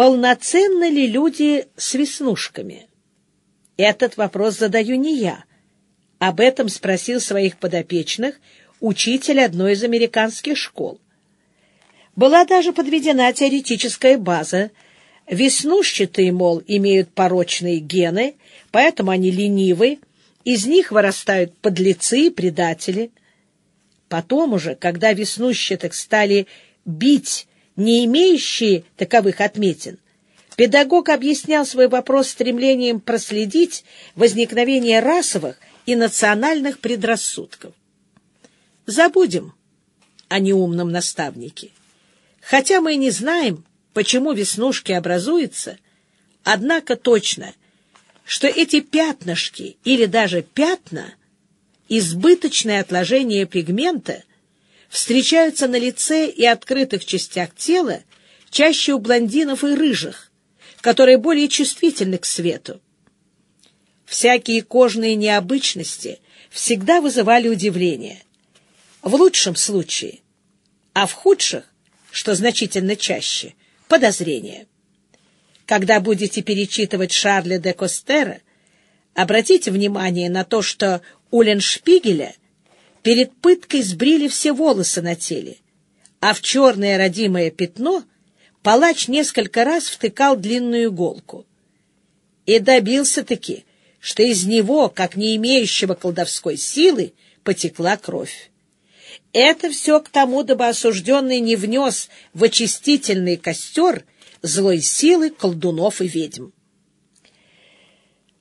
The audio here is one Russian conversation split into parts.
полноценны ли люди с веснушками? Этот вопрос задаю не я. Об этом спросил своих подопечных учитель одной из американских школ. Была даже подведена теоретическая база. Веснушчатые, мол, имеют порочные гены, поэтому они ленивы, из них вырастают подлецы и предатели. Потом уже, когда веснущатых стали бить не имеющие таковых отметин, педагог объяснял свой вопрос стремлением проследить возникновение расовых и национальных предрассудков. Забудем о неумном наставнике. Хотя мы и не знаем, почему веснушки образуются, однако точно, что эти пятнышки или даже пятна — избыточное отложение пигмента — встречаются на лице и открытых частях тела чаще у блондинов и рыжих, которые более чувствительны к свету. Всякие кожные необычности всегда вызывали удивление. В лучшем случае, а в худших, что значительно чаще, подозрение. Когда будете перечитывать Шарля де Костера, обратите внимание на то, что у Леншпигеля Перед пыткой сбрили все волосы на теле, а в черное родимое пятно палач несколько раз втыкал длинную иголку. И добился-таки, что из него, как не имеющего колдовской силы, потекла кровь. Это все к тому, дабы осужденный не внес в очистительный костер злой силы колдунов и ведьм.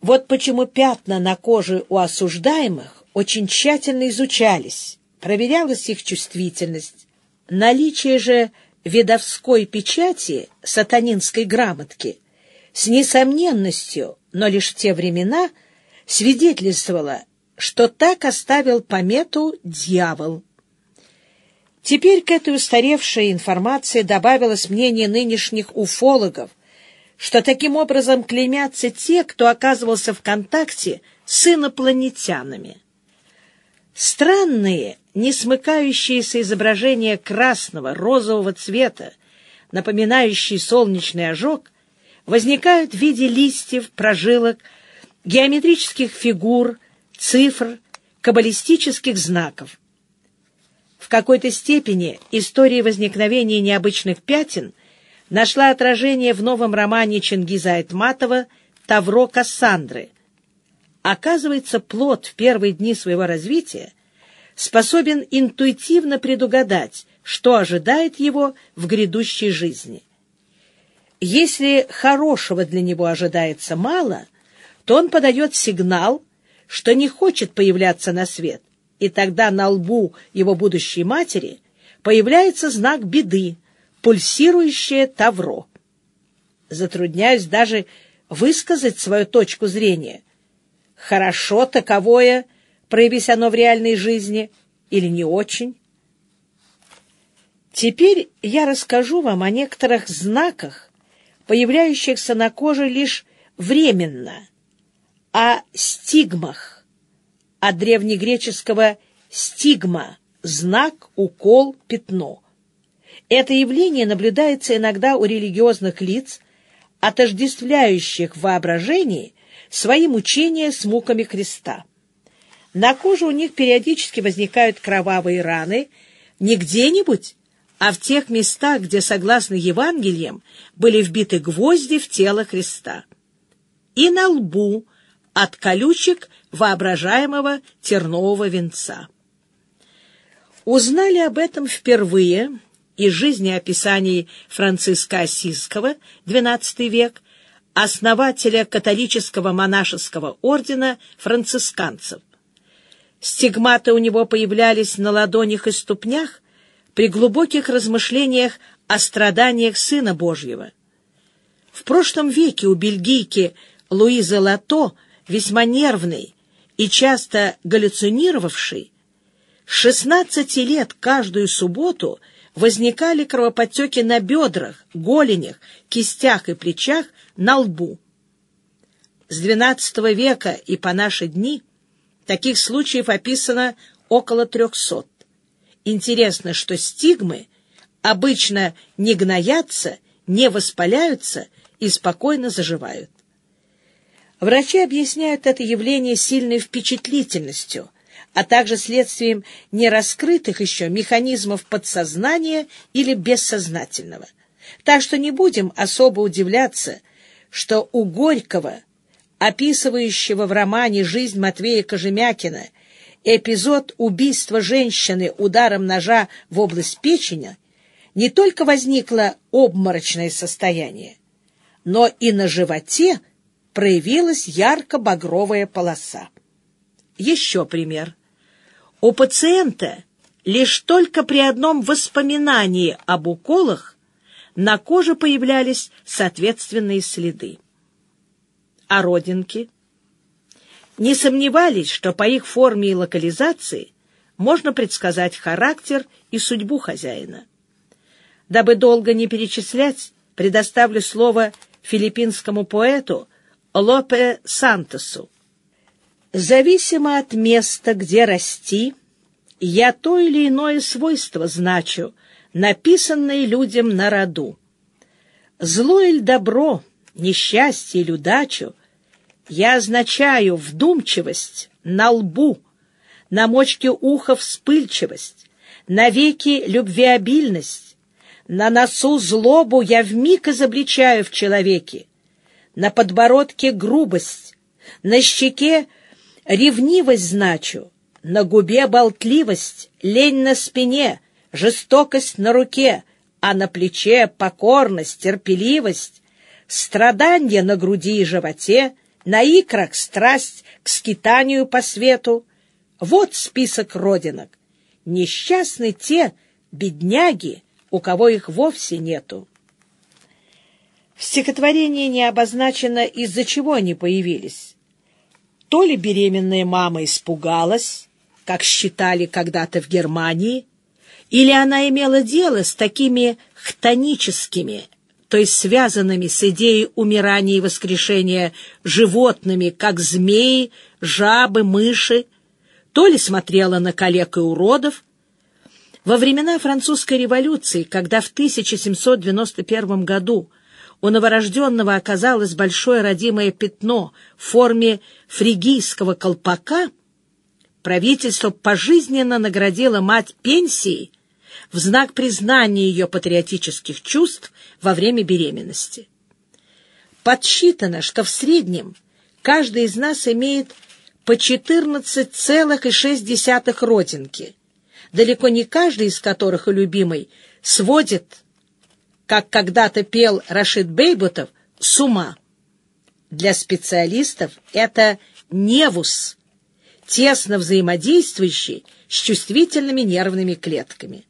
Вот почему пятна на коже у осуждаемых очень тщательно изучались, проверялась их чувствительность. Наличие же видовской печати сатанинской грамотки с несомненностью, но лишь в те времена, свидетельствовало, что так оставил помету дьявол. Теперь к этой устаревшей информации добавилось мнение нынешних уфологов, что таким образом клеймятся те, кто оказывался в контакте с инопланетянами. Странные, не смыкающиеся изображения красного, розового цвета, напоминающие солнечный ожог, возникают в виде листьев, прожилок, геометрических фигур, цифр, каббалистических знаков. В какой-то степени история возникновения необычных пятен нашла отражение в новом романе Чингиза Айтматова «Тавро Кассандры», Оказывается, плод в первые дни своего развития способен интуитивно предугадать, что ожидает его в грядущей жизни. Если хорошего для него ожидается мало, то он подает сигнал, что не хочет появляться на свет, и тогда на лбу его будущей матери появляется знак беды, пульсирующее тавро. Затрудняюсь даже высказать свою точку зрения — хорошо таковое, проявись оно в реальной жизни, или не очень. Теперь я расскажу вам о некоторых знаках, появляющихся на коже лишь временно, о стигмах, от древнегреческого «стигма» — знак, укол, пятно. Это явление наблюдается иногда у религиозных лиц, отождествляющих в воображении свои мучения с муками креста. На коже у них периодически возникают кровавые раны не где-нибудь, а в тех местах, где, согласно Евангелиям, были вбиты гвозди в тело Христа. И на лбу от колючек воображаемого тернового венца. Узнали об этом впервые из жизнеописаний Франциска Осиского, XII век, основателя католического монашеского ордена францисканцев. Стигматы у него появлялись на ладонях и ступнях при глубоких размышлениях о страданиях Сына Божьего. В прошлом веке у бельгийки Луизы Лато, весьма нервной и часто галлюцинировавшей, с 16 лет каждую субботу возникали кровоподтеки на бедрах, голенях, кистях и плечах на лбу. С XII века и по наши дни таких случаев описано около трехсот. Интересно, что стигмы обычно не гноятся не воспаляются и спокойно заживают. Врачи объясняют это явление сильной впечатлительностью, а также следствием нераскрытых еще механизмов подсознания или бессознательного. Так что не будем особо удивляться, что у Горького, описывающего в романе «Жизнь Матвея Кожемякина», эпизод убийства женщины ударом ножа в область печени, не только возникло обморочное состояние, но и на животе проявилась ярко-багровая полоса. Еще пример. У пациента лишь только при одном воспоминании об уколах на коже появлялись соответственные следы. А родинки? Не сомневались, что по их форме и локализации можно предсказать характер и судьбу хозяина. Дабы долго не перечислять, предоставлю слово филиппинскому поэту Лопе Сантосу. Зависимо от места, где расти, я то или иное свойство значу, написанное людям на роду. Зло или добро, несчастье или удачу я означаю вдумчивость на лбу, на мочке уха вспыльчивость, на веки любвеобильность, на носу злобу я вмиг изобличаю в человеке, на подбородке грубость, на щеке ревнивость значу, на губе болтливость, лень на спине, жестокость на руке, а на плече покорность, терпеливость, страдания на груди и животе, на икрах страсть к скитанию по свету. Вот список родинок. Несчастны те бедняги, у кого их вовсе нету. В стихотворении не обозначено, из-за чего они появились. То ли беременная мама испугалась, как считали когда-то в Германии, или она имела дело с такими хтоническими, то есть связанными с идеей умирания и воскрешения животными, как змеи, жабы, мыши, то ли смотрела на коллег и уродов. Во времена французской революции, когда в 1791 году у новорожденного оказалось большое родимое пятно в форме фригийского колпака, правительство пожизненно наградило мать пенсией в знак признания ее патриотических чувств во время беременности. Подсчитано, что в среднем каждый из нас имеет по 14,6 родинки, далеко не каждый из которых и любимый сводит как когда-то пел Рашид Бейбутов, с ума. Для специалистов это невус, тесно взаимодействующий с чувствительными нервными клетками.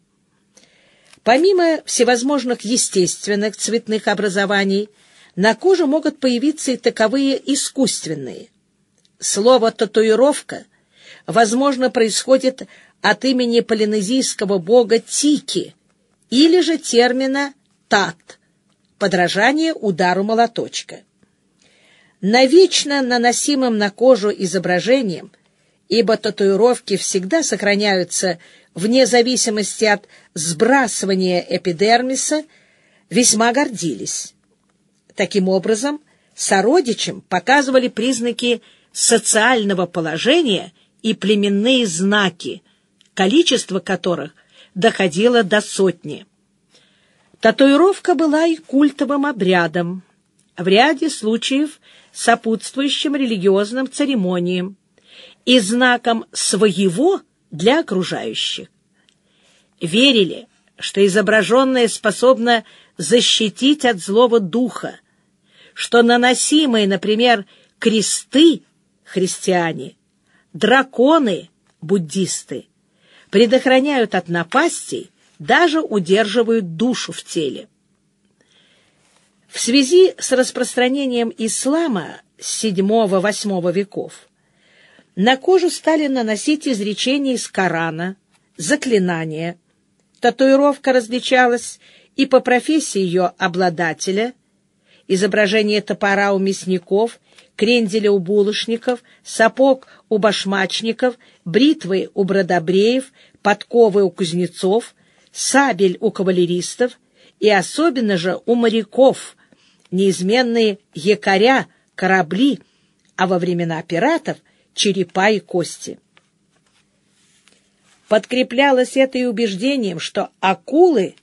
Помимо всевозможных естественных цветных образований, на коже могут появиться и таковые искусственные. Слово «татуировка» возможно происходит от имени полинезийского бога Тики или же термина тат, подражание удару молоточка. Навечно наносимым на кожу изображением, ибо татуировки всегда сохраняются вне зависимости от сбрасывания эпидермиса, весьма гордились. Таким образом, сородичам показывали признаки социального положения и племенные знаки, количество которых доходило до сотни. Татуировка была и культовым обрядом, в ряде случаев сопутствующим религиозным церемониям и знаком своего для окружающих. Верили, что изображенное способно защитить от злого духа, что наносимые, например, кресты христиане, драконы буддисты предохраняют от напастей даже удерживают душу в теле. В связи с распространением ислама с VII-VIII веков на кожу стали наносить изречения из Корана, заклинания. Татуировка различалась и по профессии ее обладателя, изображение топора у мясников, кренделя у булочников, сапог у башмачников, бритвы у бродобреев, подковы у кузнецов, сабель у кавалеристов и особенно же у моряков, неизменные якоря, корабли, а во времена пиратов — черепа и кости. Подкреплялось это и убеждением, что акулы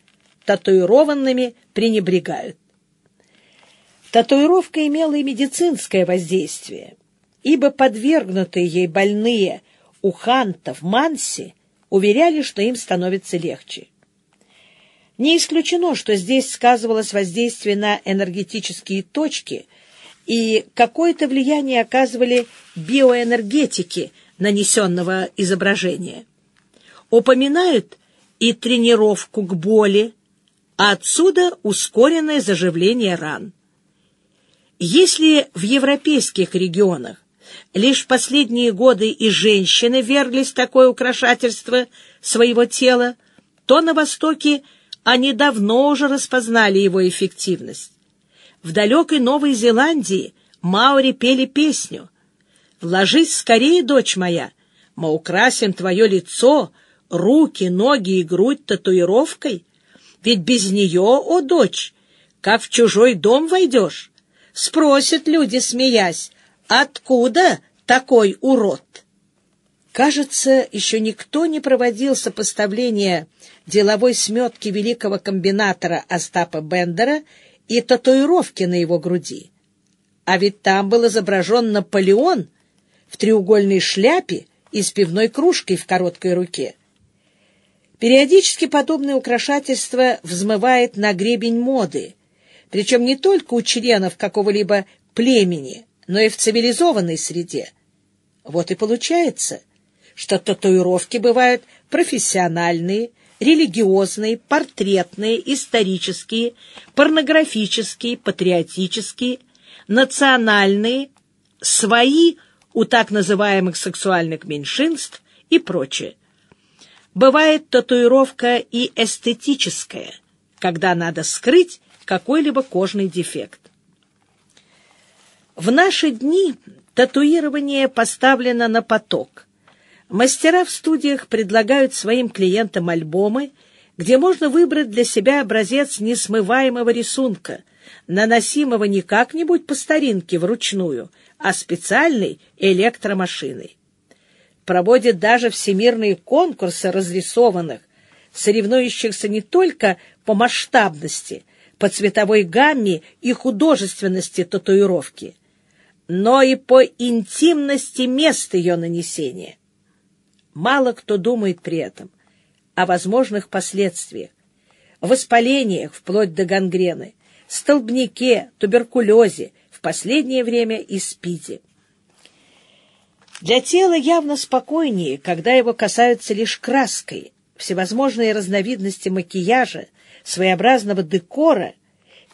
татуированными пренебрегают. Татуировка имела и медицинское воздействие, ибо подвергнутые ей больные у хантов Манси уверяли, что им становится легче. Не исключено, что здесь сказывалось воздействие на энергетические точки, и какое-то влияние оказывали биоэнергетики нанесенного изображения. Упоминают и тренировку к боли, а отсюда ускоренное заживление ран. Если в европейских регионах лишь последние годы и женщины верглись в такое украшательство своего тела, то на Востоке они давно уже распознали его эффективность. В далекой Новой Зеландии маори пели песню «Ложись скорее, дочь моя, мы украсим твое лицо, руки, ноги и грудь татуировкой, ведь без нее, о дочь, как в чужой дом войдешь». Спросят люди, смеясь, откуда такой урод? Кажется, еще никто не проводил сопоставления деловой сметки великого комбинатора Остапа Бендера и татуировки на его груди. А ведь там был изображен Наполеон в треугольной шляпе и с пивной кружкой в короткой руке. Периодически подобное украшательство взмывает на гребень моды — причем не только у членов какого-либо племени, но и в цивилизованной среде. Вот и получается, что татуировки бывают профессиональные, религиозные, портретные, исторические, порнографические, патриотические, национальные, свои у так называемых сексуальных меньшинств и прочее. Бывает татуировка и эстетическая, когда надо скрыть какой-либо кожный дефект. В наши дни татуирование поставлено на поток. Мастера в студиях предлагают своим клиентам альбомы, где можно выбрать для себя образец несмываемого рисунка, наносимого не как-нибудь по старинке вручную, а специальной электромашиной. Проводят даже всемирные конкурсы разрисованных, соревнующихся не только по масштабности, по цветовой гамме и художественности татуировки, но и по интимности мест ее нанесения. Мало кто думает при этом о возможных последствиях, воспалениях вплоть до гангрены, столбнике, туберкулезе, в последнее время и спиде. Для тела явно спокойнее, когда его касаются лишь краской, всевозможные разновидности макияжа, своеобразного декора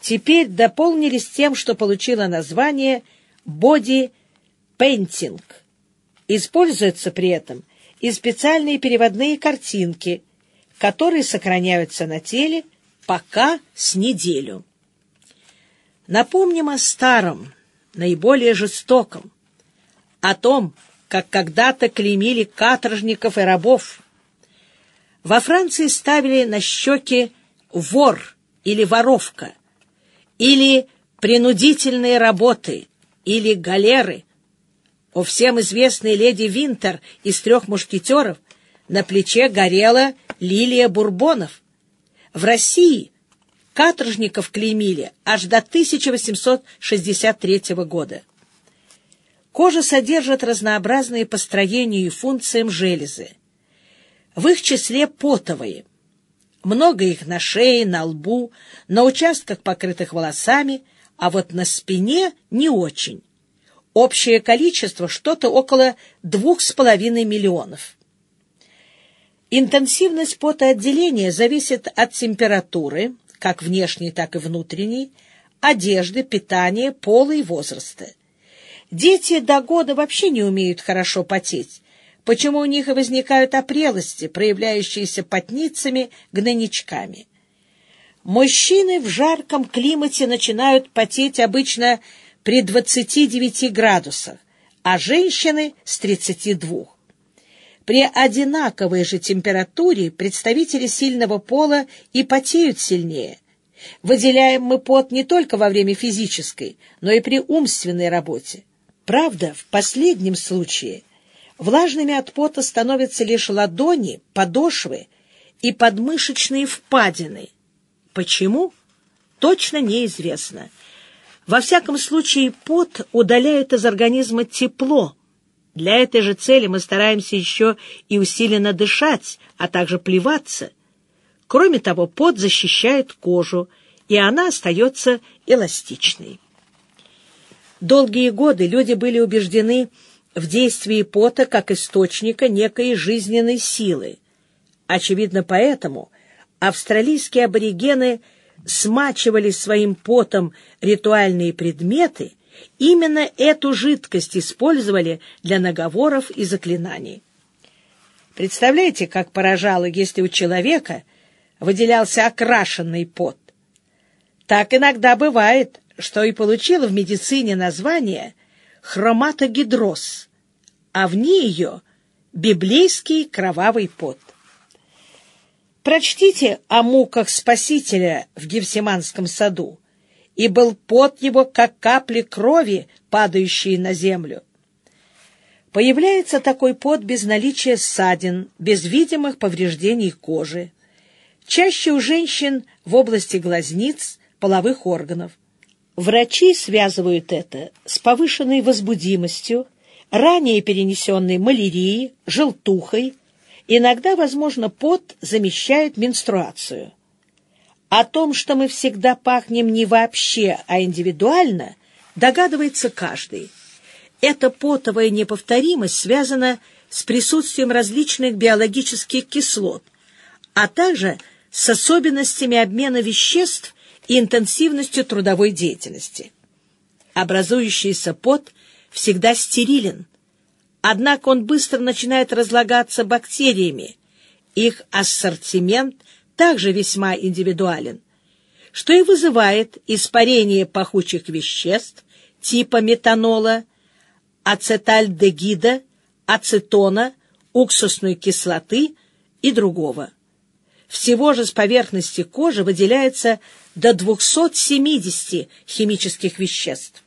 теперь дополнились тем, что получило название боди-пейнтинг. Используются при этом и специальные переводные картинки, которые сохраняются на теле пока с неделю. Напомним о старом, наиболее жестоком, о том, как когда-то клеймили каторжников и рабов. Во Франции ставили на щеки вор или воровка, или принудительные работы, или галеры. У всем известной леди Винтер из трех мушкетеров на плече горела лилия бурбонов. В России каторжников клеймили аж до 1863 года. Кожа содержит разнообразные по строению и функциям железы. В их числе потовые – много их на шее, на лбу, на участках, покрытых волосами, а вот на спине не очень. Общее количество что-то около двух с половиной миллионов. Интенсивность потоотделения зависит от температуры, как внешней, так и внутренней, одежды, питания, пола и возраста. Дети до года вообще не умеют хорошо потеть, почему у них и возникают опрелости, проявляющиеся потницами, гнойничками. Мужчины в жарком климате начинают потеть обычно при 29 градусах, а женщины — с 32. При одинаковой же температуре представители сильного пола и потеют сильнее, Выделяем мы пот не только во время физической, но и при умственной работе. Правда, в последнем случае влажными от пота становятся лишь ладони, подошвы и подмышечные впадины. Почему? Точно неизвестно. Во всяком случае, пот удаляет из организма тепло. Для этой же цели мы стараемся еще и усиленно дышать, а также плеваться. Кроме того, пот защищает кожу, и она остается эластичной. Долгие годы люди были убеждены в действии пота как источника некой жизненной силы. Очевидно, поэтому австралийские аборигены – смачивали своим потом ритуальные предметы, именно эту жидкость использовали для наговоров и заклинаний. Представляете, как поражало, если у человека выделялся окрашенный пот? Так иногда бывает, что и получила в медицине название хроматогидроз, а в ней ее библейский кровавый пот. Прочтите о муках Спасителя в Гефсиманском саду, и был пот его, как капли крови, падающие на землю. Появляется такой пот без наличия ссадин, без видимых повреждений кожи. Чаще у женщин в области глазниц, половых органов. Врачи связывают это с повышенной возбудимостью, ранее перенесенной малярией, желтухой, Иногда, возможно, пот замещает менструацию. О том, что мы всегда пахнем не вообще, а индивидуально, догадывается каждый. Эта потовая неповторимость связана с присутствием различных биологических кислот, а также с особенностями обмена веществ и интенсивностью трудовой деятельности. Образующийся пот всегда стерилен – Однако он быстро начинает разлагаться бактериями. Их ассортимент также весьма индивидуален, что и вызывает испарение пахучих веществ типа метанола, ацетальдегида, ацетона, уксусной кислоты и другого. Всего же с поверхности кожи выделяется до 270 химических веществ.